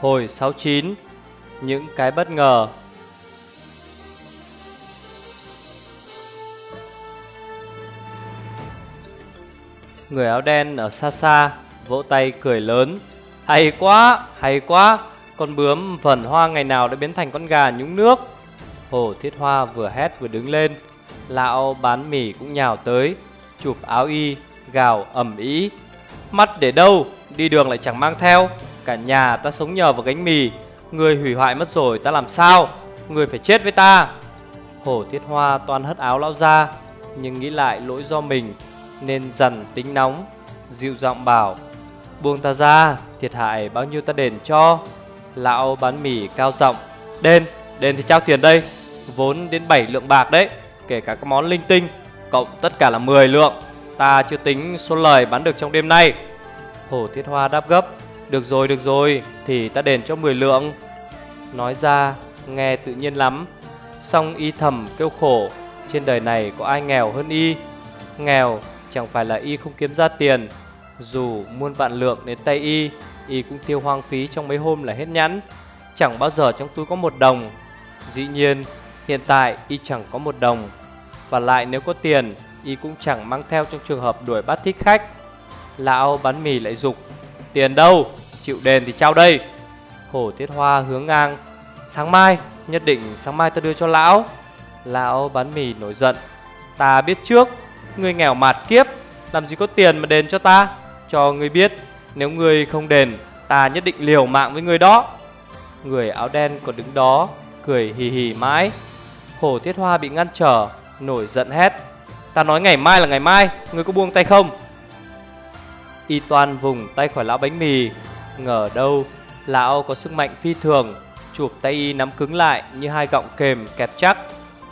Hồi 69 Những cái bất ngờ. Người áo đen ở xa xa Vỗ tay cười lớn. Hay quá, hay quá Con bướm vần hoa ngày nào đã biến thành con gà nhúng nước. Hồ Thiết Hoa vừa hét vừa đứng lên. Lão bán mì cũng nhào tới Chụp áo y Gào ẩm ý Mắt để đâu Đi đường lại chẳng mang theo. Cả nhà ta sống nhờ vào gánh mì. Người hủy hoại mất rồi ta làm sao? Người phải chết với ta. Hổ Thiết Hoa toàn hất áo lão ra, Nhưng nghĩ lại lỗi do mình, Nên dần tính nóng, Dịu giọng bảo, Buông ta ra, Thiệt hại bao nhiêu ta đền cho? Lão bán mì cao giọng, Đền Đền thì trao tiền đây, Vốn đến 7 lượng bạc đấy, Kể cả các món linh tinh, Cộng tất cả là 10 lượng, Ta chưa tính số lời bán được trong đêm nay. Hổ Thiết Hoa đáp gấp được rồi được rồi, Thì ta đền cho 10 lượng. Nói ra, nghe tự nhiên lắm. Xong y thầm kêu khổ, Trên đời này có ai nghèo hơn y? Nghèo chẳng phải là y không kiếm ra tiền. Dù muôn vạn lượng đến tay y Y cũng tiêu hoang phí trong mấy hôm là hết nhẵn Chẳng bao giờ trong túi có một đồng. Dĩ nhiên, hiện tại y chẳng có một đồng. Và lại nếu có tiền, Y cũng chẳng mang theo trong trường hợp đuổi bắt thích khách. Lão bán mì lại dục Tiền đâu? Chịu đền thì trao đây. Hổ tiết Hoa hướng ngang. Sáng mai, Nhất định sáng mai ta đưa cho lão. Lão bán mì nổi giận. Ta biết trước Ngươi nghèo mạt kiếp, Làm gì có tiền mà đền cho ta? Cho ngươi biết, Nếu ngươi không đền, Ta nhất định liều mạng với ngươi đó. Người áo đen còn đứng đó, Cười hì hì mãi. Hổ Thiết Hoa bị ngăn trở, Nổi giận hét. Ta nói ngày mai là ngày mai Ngươi có buông tay không? Y toan vùng tay khỏi lão bánh mì. Ngờ đâu, Lão có sức mạnh phi thường, Chụp tay y nắm cứng lại như hai gọng kềm kẹp chắc.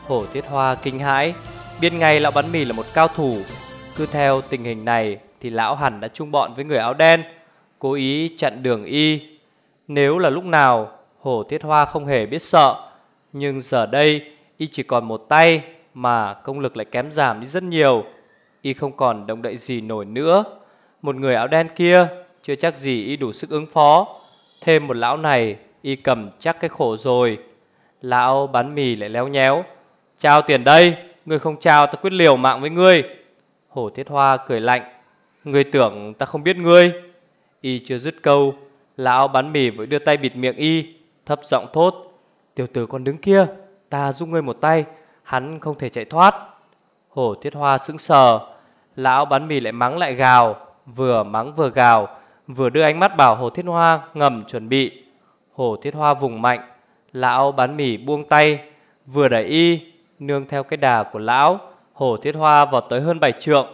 Hổ Thiết Hoa kinh hãi, Biết ngay lão bánh mì là một cao thủ. Cứ theo tình hình này Thì lão hẳn đã chung bọn với người áo đen, Cố ý chặn đường y. Nếu là lúc nào, Hổ Thiết Hoa không hề biết sợ. Nhưng giờ đây, Y chỉ còn một tay Mà công lực lại kém giảm đi rất nhiều. Y không còn động đậy gì nổi nữa một người áo đen kia, Chưa chắc gì y đủ sức ứng phó. Thêm một lão này, Y cầm chắc cái khổ rồi. Lão bán mì lại léo nhéo. Trao tiền đây, Ngươi không trao ta quyết liều mạng với ngươi. Hổ thiết hoa cười lạnh. Ngươi tưởng ta không biết ngươi. Y chưa dứt câu, Lão bán mì vội đưa tay bịt miệng y, Thấp giọng thốt. Tiểu tử còn đứng kia, Ta giúp ngươi một tay, Hắn không thể chạy thoát. Hổ thiết hoa sững sờ. Lão bán mì lại mắng lại gào vừa mắng vừa gào, vừa đưa ánh mắt bảo Hồ Thiết Hoa ngầm chuẩn bị. Hồ Thiết Hoa vùng mạnh, lão bán mì buông tay, vừa đẩy y, nương theo cái đà của lão, Hồ Thiết Hoa vọt tới hơn bảy trượng.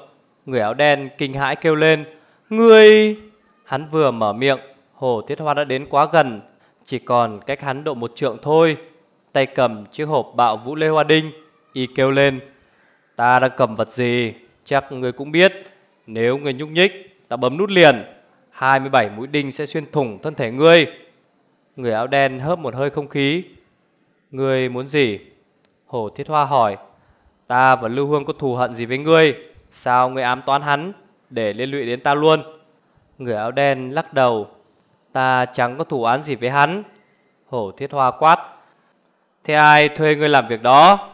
Người áo đen kinh hãi kêu lên, Ngươi... Hắn vừa mở miệng, Hồ Thiết Hoa đã đến quá gần, chỉ còn cách hắn độ một trượng thôi. Tay cầm chiếc hộp bạo vũ lê hoa đinh, y kêu lên, Ta đang cầm vật gì, chắc người cũng biết. Nếu người nhúc nhích, ta bấm nút liền, 27 mũi đinh sẽ xuyên thủng thân thể ngươi. Người áo đen hớp một hơi không khí. Ngươi muốn gì? Hổ Thiết Hoa hỏi. Ta và Lưu Hương có thù hận gì với ngươi? Sao ngươi ám toán hắn để liên lụy đến ta luôn? Người áo đen lắc đầu. Ta chẳng có thù án gì với hắn. Hổ Thiết Hoa quát. Thế ai thuê ngươi làm việc đó?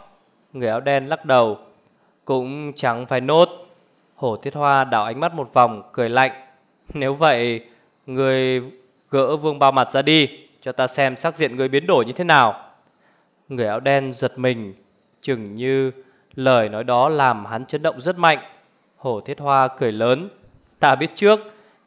Người áo đen lắc đầu. Cũng chẳng phải nốt. Hổ Thiết Hoa đảo ánh mắt một vòng, cười lạnh. Nếu vậy, Người gỡ vương bao mặt ra đi, Cho ta xem sắc diện người biến đổi như thế nào. Người áo đen giật mình, Chừng như lời nói đó làm hắn chấn động rất mạnh. Hổ Thiết Hoa cười lớn. Ta biết trước,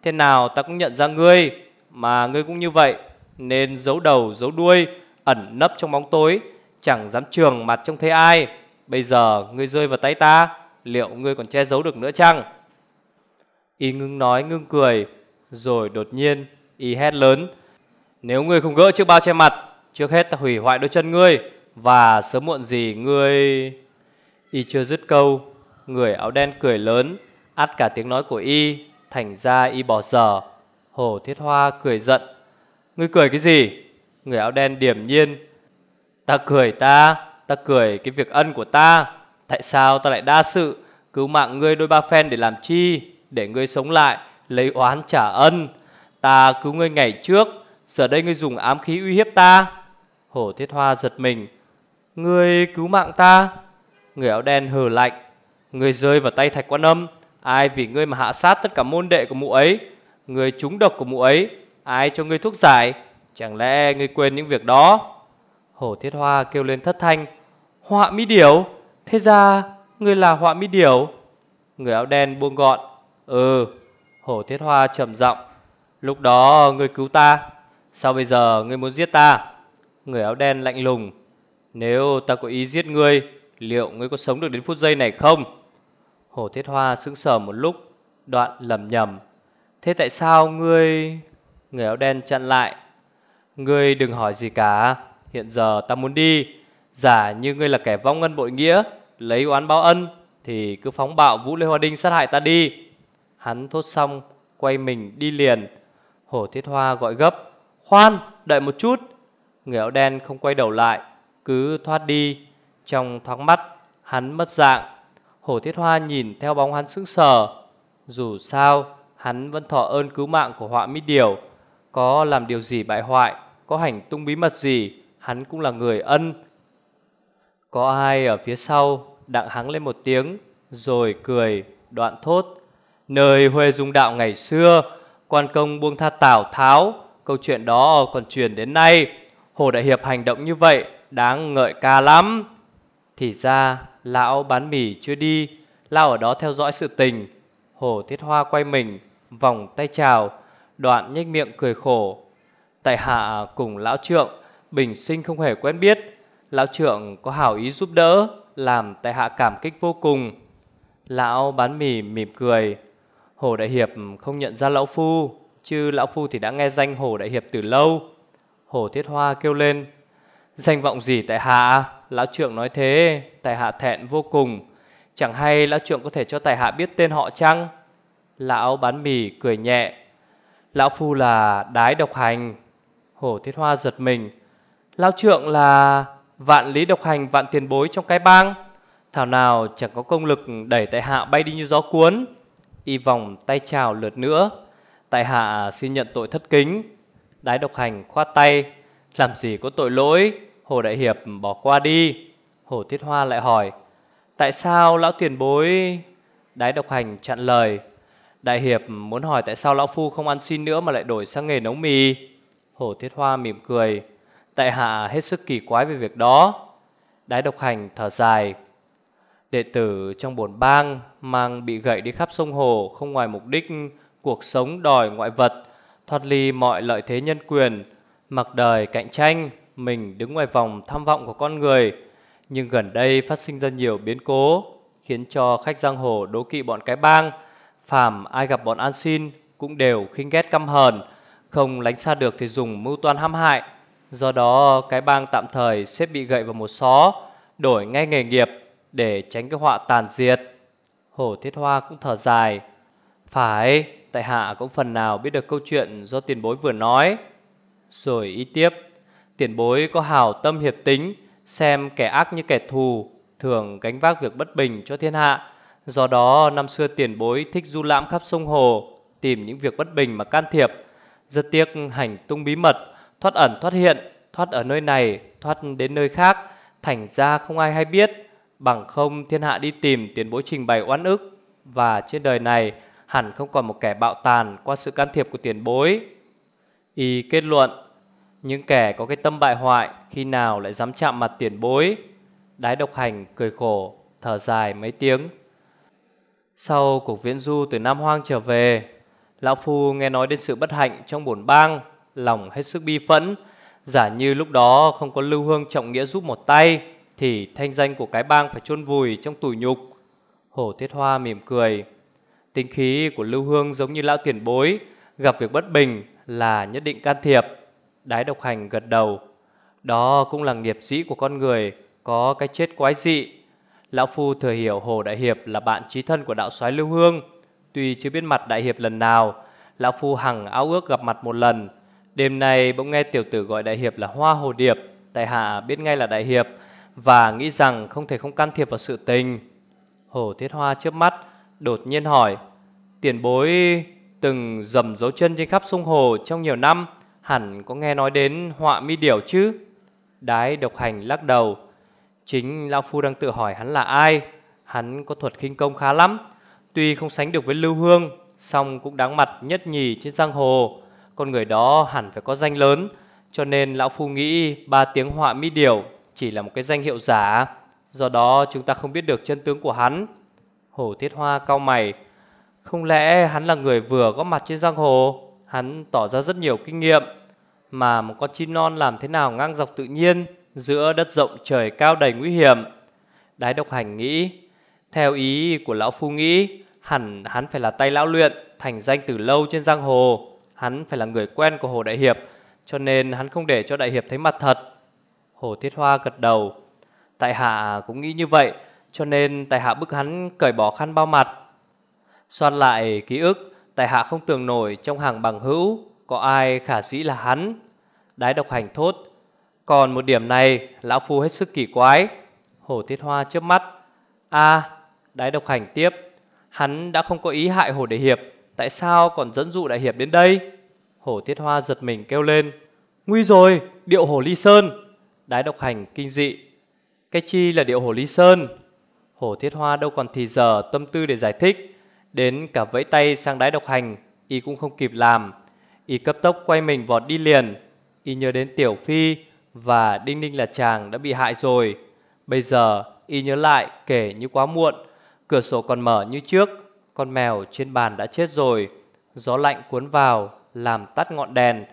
Thế nào ta cũng nhận ra ngươi, Mà ngươi cũng như vậy, Nên giấu đầu, giấu đuôi, Ẩn nấp trong bóng tối, Chẳng dám trường mặt trông thấy ai. Bây giờ ngươi rơi vào tay ta. Liệu ngươi còn che giấu được nữa chăng? Y ngưng nói, ngưng cười, Rồi đột nhiên Y hét lớn, Nếu ngươi không gỡ chiếc bao che mặt, Trước hết ta hủy hoại đôi chân ngươi, Và sớm muộn gì ngươi Y chưa dứt câu, Người áo đen cười lớn, át cả tiếng nói của Y, Thành ra Y bỏ dở. Hồ Thiết Hoa cười giận, Ngươi cười cái gì? Người áo đen điềm nhiên, Ta cười ta Ta cười cái việc ân của ta. Tại sao ta lại đa sự? Cứu mạng ngươi đôi ba phen để làm chi? Để ngươi sống lại, Lấy oán trả ân. Ta cứu ngươi ngày trước, Giờ đây ngươi dùng ám khí uy hiếp ta. Hổ thiết hoa giật mình. Ngươi cứu mạng ta. Người áo đen hờ lạnh. Ngươi rơi vào tay thạch quan âm. Ai vì ngươi mà hạ sát tất cả môn đệ của mụ ấy? Ngươi trúng độc của mụ ấy. Ai cho ngươi thuốc giải? Chẳng lẽ ngươi quên những việc đó? Hổ thiết hoa kêu lên thất thanh. Họa mi điểu! Thế ra người là họa mi điểu, Người áo đen buông gọn. Ừ Hổ thiết hoa trầm giọng. Lúc đó người cứu ta, Sao bây giờ ngươi muốn giết ta? Người áo đen lạnh lùng. Nếu ta có ý giết ngươi, Liệu ngươi có sống được đến phút giây này không? Hổ thiết hoa sững sờ một lúc, Đoạn lầm nhầm Thế tại sao ngươi, Người áo đen chặn lại? Ngươi đừng hỏi gì cả, Hiện giờ ta muốn đi. Giả như ngươi là kẻ vong ngân bội nghĩa Lấy oán báo ân Thì cứ phóng bạo Vũ Lê Hoa Đinh sát hại ta đi. Hắn thốt xong, Quay mình đi liền. Hổ thiết hoa gọi gấp, Khoan, đợi một chút. Người áo đen không quay đầu lại, Cứ thoát đi. Trong thoáng mắt, hắn mất dạng. Hổ thiết hoa nhìn theo bóng hắn sững sờ. Dù sao, Hắn vẫn thọ ơn cứu mạng của họa mỹ điều. Có làm điều gì bại hoại, Có hành tung bí mật gì, Hắn cũng là người ân có ai ở phía sau Đặng hắng lên một tiếng, Rồi cười, đoạn thốt, Nơi Huê Dung Đạo ngày xưa, Quan công buông tha Tào Tháo, Câu chuyện đó còn truyền đến nay. Hồ Đại Hiệp hành động như vậy Đáng ngợi ca lắm. Thì ra, lão bán mì chưa đi, Lão ở đó theo dõi sự tình. Hồ Thiết Hoa quay mình, Vòng tay chào, Đoạn nhếch miệng cười khổ, Tại hạ cùng lão trượng, Bình sinh không hề quen biết Lão trưởng có hảo ý giúp đỡ, Làm tại hạ cảm kích vô cùng. Lão bán mì mỉm cười. Hồ Đại Hiệp không nhận ra lão phu, Chứ lão phu thì đã nghe danh Hồ Đại Hiệp từ lâu. Hồ Thiết Hoa kêu lên, Danh vọng gì tại hạ? Lão trưởng nói thế, Tại hạ thẹn vô cùng. Chẳng hay lão trưởng có thể cho tại hạ biết tên họ chăng? Lão bán mì cười nhẹ, Lão phu là đái độc hành. Hồ Thiết Hoa giật mình, Lão trượng là vạn lý độc hành, vạn tiền bối trong cái bang. Thảo nào chẳng có công lực đẩy tại hạ bay đi như gió cuốn. Y vòng tay chào lượt nữa. Tại hạ xin nhận tội thất kính. Đái độc hành khoát tay. Làm gì có tội lỗi? Hồ Đại Hiệp bỏ qua đi. Hồ Thiết Hoa lại hỏi, Tại sao lão tiền bối? Đái độc hành chặn lời, Đại Hiệp muốn hỏi tại sao lão phu không ăn xin nữa Mà lại đổi sang nghề nấu mì? Hồ Thiết Hoa mỉm cười Tại hạ hết sức kỳ quái về việc đó Đái độc hành thở dài Đệ tử trong bổn bang mang bị gậy đi khắp sông hồ không ngoài mục đích cuộc sống đòi ngoại vật, thoát ly mọi lợi thế nhân quyền, mặc đời cạnh tranh, mình đứng ngoài vòng tham vọng của con người. Nhưng gần đây phát sinh ra nhiều biến cố, khiến cho khách giang hồ đố kỵ bọn cái bang. Phàm ai gặp bọn an xin cũng đều khinh ghét căm hờn, không lánh xa được thì dùng mưu toan hãm hại. Do đó cái bang tạm thời xếp bị gậy vào một xó, đổi ngay nghề nghiệp để tránh cái họa tàn diệt. Hổ Thiết Hoa cũng thở dài. Phải, tại hạ cũng phần nào biết được câu chuyện do tiền bối vừa nói. Rồi ý tiếp, tiền bối có hào tâm hiệp tính, xem kẻ ác như kẻ thù, thường gánh vác việc bất bình cho thiên hạ. Do đó năm xưa tiền bối thích du lãm khắp sông hồ, tìm những việc bất bình mà can thiệp. Rất tiếc hành tung bí mật, thoát ẩn thoát hiện, thoát ở nơi này, thoát đến nơi khác, thành ra không ai hay biết. Bằng không thiên hạ đi tìm tiền bối trình bày oán ức. Và trên đời này hẳn không còn một kẻ bạo tàn qua sự can thiệp của tiền bối. Y kết luận Những kẻ có cái tâm bại hoại khi nào lại dám chạm mặt tiền bối? Đái độc hành cười khổ, thở dài mấy tiếng. Sau cuộc viễn du từ Nam Hoang trở về Lão Phu nghe nói đến sự bất hạnh trong bổn bang. Lòng hết sức bi phẫn Giả như lúc đó không có lưu hương trọng nghĩa giúp một tay thì thanh danh của cái bang phải chôn vùi trong tủi nhục. Hổ Tiết Hoa mỉm cười. Tính khí của Lưu Hương giống như lão tiền bối, gặp việc bất bình là nhất định can thiệp. Đái độc hành gật đầu. Đó cũng là nghiệp dĩ của con người, có cái chết quái dị. Lão Phu thừa hiểu Hồ Đại Hiệp là bạn trí thân của đạo soái Lưu Hương. Tuy chưa biết mặt Đại Hiệp lần nào, Lão Phu hằng áo ước gặp mặt một lần. Đêm nay bỗng nghe tiểu tử gọi Đại Hiệp là Hoa Hồ Điệp. Tại hạ biết ngay là Đại Hiệp, và nghĩ rằng không thể không can thiệp vào sự tình. Hồ Thiết Hoa chớp mắt, đột nhiên hỏi, tiền bối từng dầm dấu chân trên khắp sông hồ trong nhiều năm, Hẳn có nghe nói đến họa mi điểu chứ Đái độc hành lắc đầu Chính Lão Phu đang tự hỏi hắn là ai Hắn có thuật khinh công khá lắm Tuy không sánh được với Lưu Hương song cũng đáng mặt nhất nhì trên giang hồ con người đó hẳn phải có danh lớn, Cho nên Lão Phu nghĩ ba tiếng họa mi điểu Chỉ là một cái danh hiệu giả. Do đó chúng ta không biết được chân tướng của hắn. Hổ Thiết Hoa cau mày, Không lẽ hắn là người vừa có mặt trên giang hồ? Hắn tỏ ra rất nhiều kinh nghiệm, Mà một con chim non làm thế nào ngang dọc tự nhiên Giữa đất rộng trời cao đầy nguy hiểm? Đái độc hành nghĩ, Theo ý của lão phu nghĩ, Hẳn hắn phải là tay lão luyện Thành danh từ lâu trên giang hồ. Hắn phải là người quen của Hồ Đại Hiệp, Cho nên hắn không để cho Đại Hiệp thấy mặt thật. Hồ Thiết Hoa gật đầu. Tại hạ cũng nghĩ như vậy, Cho nên tại hạ bức hắn cởi bỏ khăn bao mặt. Xoan lại ký ức, Tại hạ không tưởng nổi trong hàng bằng hữu Có ai khả dĩ là hắn. Đái độc hành thốt, Còn một điểm này, Lão Phu hết sức kỳ quái. Hồ Thiết Hoa trước mắt, a, đái độc hành tiếp. Hắn đã không có ý hại Hồ Đại Hiệp. Tại sao còn dẫn dụ Đại Hiệp đến đây? Hổ Tiết Hoa giật mình kêu lên. Nguy rồi, điệu Hổ Ly Sơn. Đái độc hành kinh dị. Cái chi là điệu Hổ Ly Sơn? Hổ Thiết Hoa đâu còn thì giờ tâm tư để giải thích. Đến cả vẫy tay sang đái độc hành, Y cũng không kịp làm. Y cấp tốc quay mình vọt đi liền. Y nhớ đến Tiểu Phi Và Đinh Ninh là chàng đã bị hại rồi. Bây giờ Y nhớ lại kể như quá muộn. Cửa sổ còn mở như trước. Con mèo trên bàn đã chết rồi. Gió lạnh cuốn vào, Làm tắt ngọn đèn.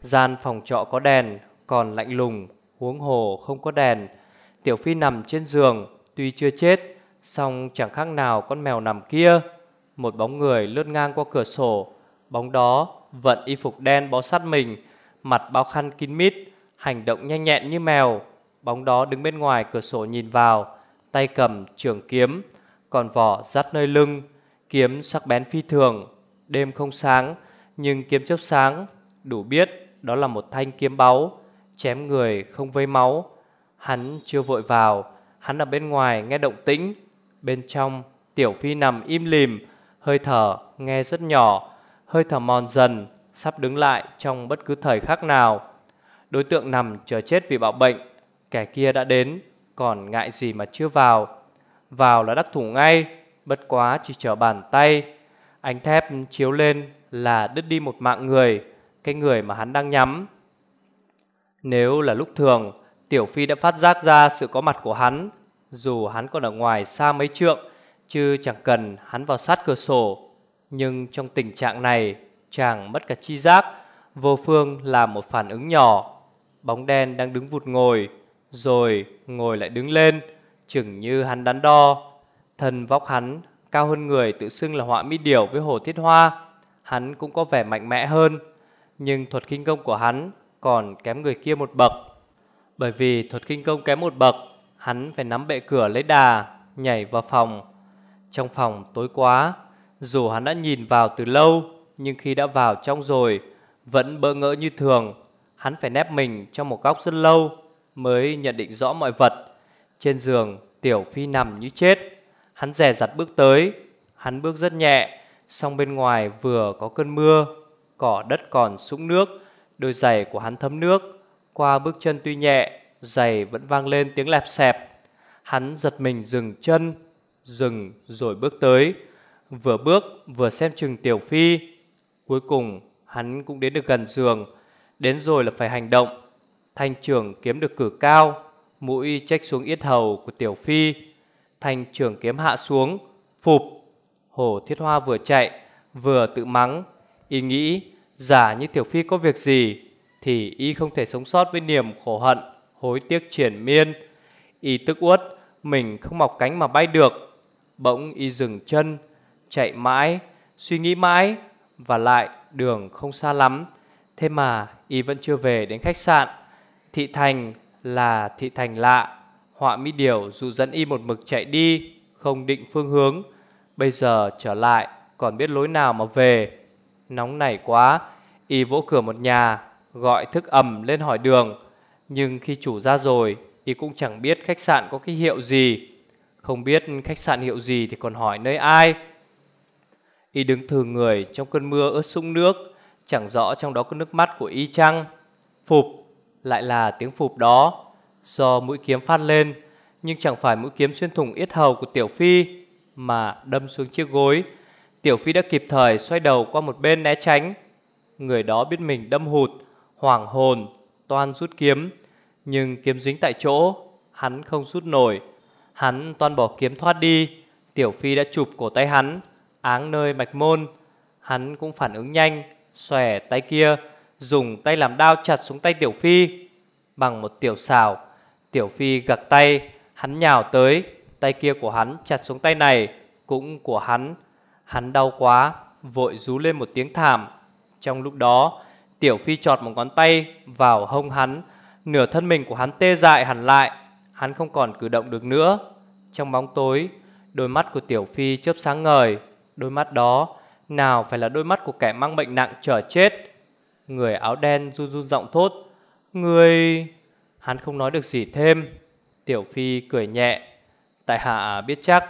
Gian phòng trọ có đèn, Còn lạnh lùng, Huống hồ không có đèn. Tiểu Phi nằm trên giường, Tuy chưa chết, song chẳng khác nào con mèo nằm kia. Một bóng người lướt ngang qua cửa sổ. Bóng đó vận y phục đen bó sát mình, Mặt bao khăn kín mít, Hành động nhanh nhẹn như mèo. Bóng đó đứng bên ngoài cửa sổ nhìn vào, Tay cầm trường kiếm, Còn vỏ dắt nơi lưng. Kiếm sắc bén phi thường, Đêm không sáng, Nhưng kiếm chớp sáng, Đủ biết đó là một thanh kiếm báu, Chém người không vây máu. Hắn chưa vội vào, Hắn ở bên ngoài nghe động tĩnh, Bên trong Tiểu Phi nằm im lìm, Hơi thở nghe rất nhỏ, Hơi thở mòn dần, Sắp đứng lại trong bất cứ thời khắc nào. Đối tượng nằm chờ chết vì bạo bệnh, Kẻ kia đã đến, Còn ngại gì mà chưa vào. Vào là đắc thủ ngay. Bất quá chỉ trở bàn tay. Ánh thép chiếu lên là đứt đi một mạng người, Cái người mà hắn đang nhắm. Nếu là lúc thường, Tiểu Phi đã phát giác ra sự có mặt của hắn, Dù hắn còn ở ngoài xa mấy trượng, Chứ chẳng cần hắn vào sát cửa sổ. Nhưng trong tình trạng này, Chàng mất cả chi giác, Vô phương làm một phản ứng nhỏ. Bóng đen đang đứng vụt ngồi, Rồi ngồi lại đứng lên, Chừng như hắn đắn đo. Thân vóc hắn, cao hơn người Tự xưng là họa mi điểu với hồ thiết hoa, Hắn cũng có vẻ mạnh mẽ hơn. Nhưng thuật kinh công của hắn Còn kém người kia một bậc. Bởi vì thuật kinh công kém một bậc, Hắn phải nắm bệ cửa lấy đà, Nhảy vào phòng. Trong phòng tối quá, Dù hắn đã nhìn vào từ lâu, Nhưng khi đã vào trong rồi, Vẫn bỡ ngỡ như thường. Hắn phải nép mình trong một góc rất lâu Mới nhận định rõ mọi vật. Trên giường, Tiểu Phi nằm như chết. Hắn rè rặt bước tới. Hắn bước rất nhẹ, Song bên ngoài vừa có cơn mưa, Cỏ đất còn sũng nước, Đôi giày của hắn thấm nước. Qua bước chân tuy nhẹ, Giày vẫn vang lên tiếng lẹp xẹp. Hắn giật mình dừng chân, Dừng rồi bước tới. Vừa bước, vừa xem chừng Tiểu Phi. Cuối cùng, hắn cũng đến được gần giường. Đến rồi là phải hành động. Thanh trưởng kiếm được cử cao, Mũi trách xuống yết hầu của Tiểu Phi. Thanh trưởng kiếm hạ xuống Phục Hồ Thiết Hoa vừa chạy, Vừa tự mắng. Y nghĩ, giả như Tiểu Phi có việc gì Thì Y không thể sống sót với niềm khổ hận, Hối tiếc triển miên. Y tức uất, Mình không mọc cánh mà bay được. Bỗng y dừng chân, Chạy mãi, Suy nghĩ mãi Và lại đường không xa lắm. Thế mà y vẫn chưa về đến khách sạn. Thị thành là thị thành lạ. Họa mỹ điều dù dẫn y một mực chạy đi Không định phương hướng Bây giờ trở lại Còn biết lối nào mà về. Nóng nảy quá Y vỗ cửa một nhà Gọi thức ẩm lên hỏi đường. Nhưng khi chủ ra rồi Y cũng chẳng biết khách sạn có cái hiệu gì. Không biết khách sạn hiệu gì thì còn hỏi nơi ai. Y đứng thừ người trong cơn mưa ướt sũng nước Chẳng rõ trong đó có nước mắt của y chăng. Phục, Lại là tiếng phục đó. Do mũi kiếm phát lên, Nhưng chẳng phải mũi kiếm xuyên thủng yết hầu của Tiểu Phi Mà đâm xuống chiếc gối. Tiểu Phi đã kịp thời xoay đầu qua một bên né tránh. Người đó biết mình đâm hụt, Hoảng hồn, Toan rút kiếm, Nhưng kiếm dính tại chỗ, Hắn không rút nổi. Hắn toan bỏ kiếm thoát đi, Tiểu Phi đã chụp cổ tay hắn, Áng nơi mạch môn. Hắn cũng phản ứng nhanh, Xòe tay kia, Dùng tay làm đao chặt xuống tay Tiểu Phi Bằng một tiểu xào Tiểu Phi gật tay, Hắn nhào tới, Tay kia của hắn chặt xuống tay này, Cũng của hắn. Hắn đau quá, Vội rú lên một tiếng thảm. Trong lúc đó, Tiểu Phi chọt một ngón tay vào hông hắn, Nửa thân mình của hắn tê dại hẳn lại, Hắn không còn cử động được nữa. Trong bóng tối, Đôi mắt của Tiểu Phi chớp sáng ngời, Đôi mắt đó, Nào phải là đôi mắt của kẻ mang bệnh nặng chờ chết. Người áo đen run run giọng thốt, Người... Hắn không nói được gì thêm. Tiểu Phi cười nhẹ. Tại hạ biết chắc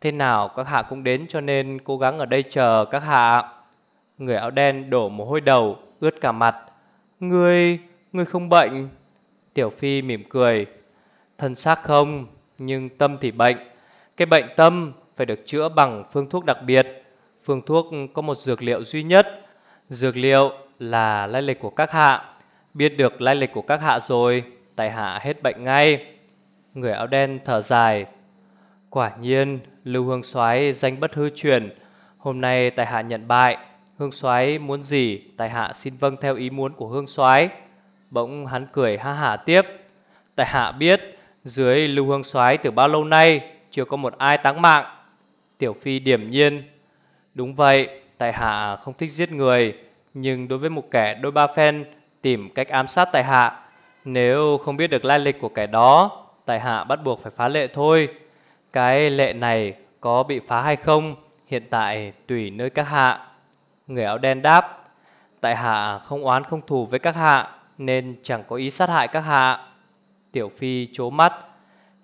Thế nào các hạ cũng đến cho nên cố gắng ở đây chờ các hạ. Người áo đen đổ mồ hôi đầu, Ướt cả mặt. Ngươi... ngươi không bệnh? Tiểu Phi mỉm cười. Thân xác không, Nhưng tâm thì bệnh. Cái bệnh tâm phải được chữa bằng phương thuốc đặc biệt. Phương thuốc có một dược liệu duy nhất. Dược liệu là lai lịch của các hạ. Biết được lai lịch của các hạ rồi. Tại hạ hết bệnh ngay. Người áo đen thở dài. Quả nhiên, Lưu Hương soái danh bất hư truyền. Hôm nay tại hạ nhận bại. Hương soái muốn gì? Tại hạ xin vâng theo ý muốn của Hương soái. Bỗng hắn cười ha hả tiếp. Tại hạ biết, Dưới Lưu Hương soái từ bao lâu nay, Chưa có một ai táng mạng. Tiểu Phi điểm nhiên. Đúng vậy Tại hạ không thích giết người, Nhưng đối với một kẻ đôi ba phen, Tìm cách ám sát tại hạ nếu không biết được lai lịch của kẻ đó, Tại hạ bắt buộc phải phá lệ thôi. Cái lệ này có bị phá hay không, Hiện tại tùy nơi các hạ. Người áo đen đáp, Tại hạ không oán không thù với các hạ, Nên chẳng có ý sát hại các hạ. Tiểu Phi chố mắt,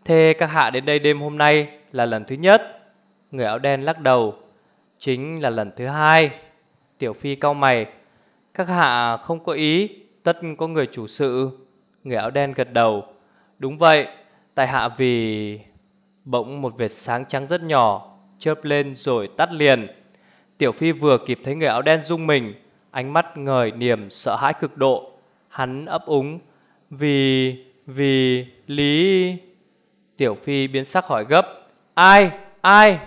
Thế các hạ đến đây đêm hôm nay là lần thứ nhất? Người áo đen lắc đầu, Chính là lần thứ hai. Tiểu Phi cau mày, Các hạ không có ý, Tất có người chủ sự. Người áo đen gật đầu Đúng vậy, Tại hạ vì Bỗng một vệt sáng trắng rất nhỏ Chớp lên rồi tắt liền Tiểu Phi vừa kịp thấy người áo đen rung mình, Ánh mắt ngời niềm sợ hãi cực độ Hắn ấp úng, Vì... vì... lý... Tiểu Phi biến sắc hỏi gấp, Ai? Ai?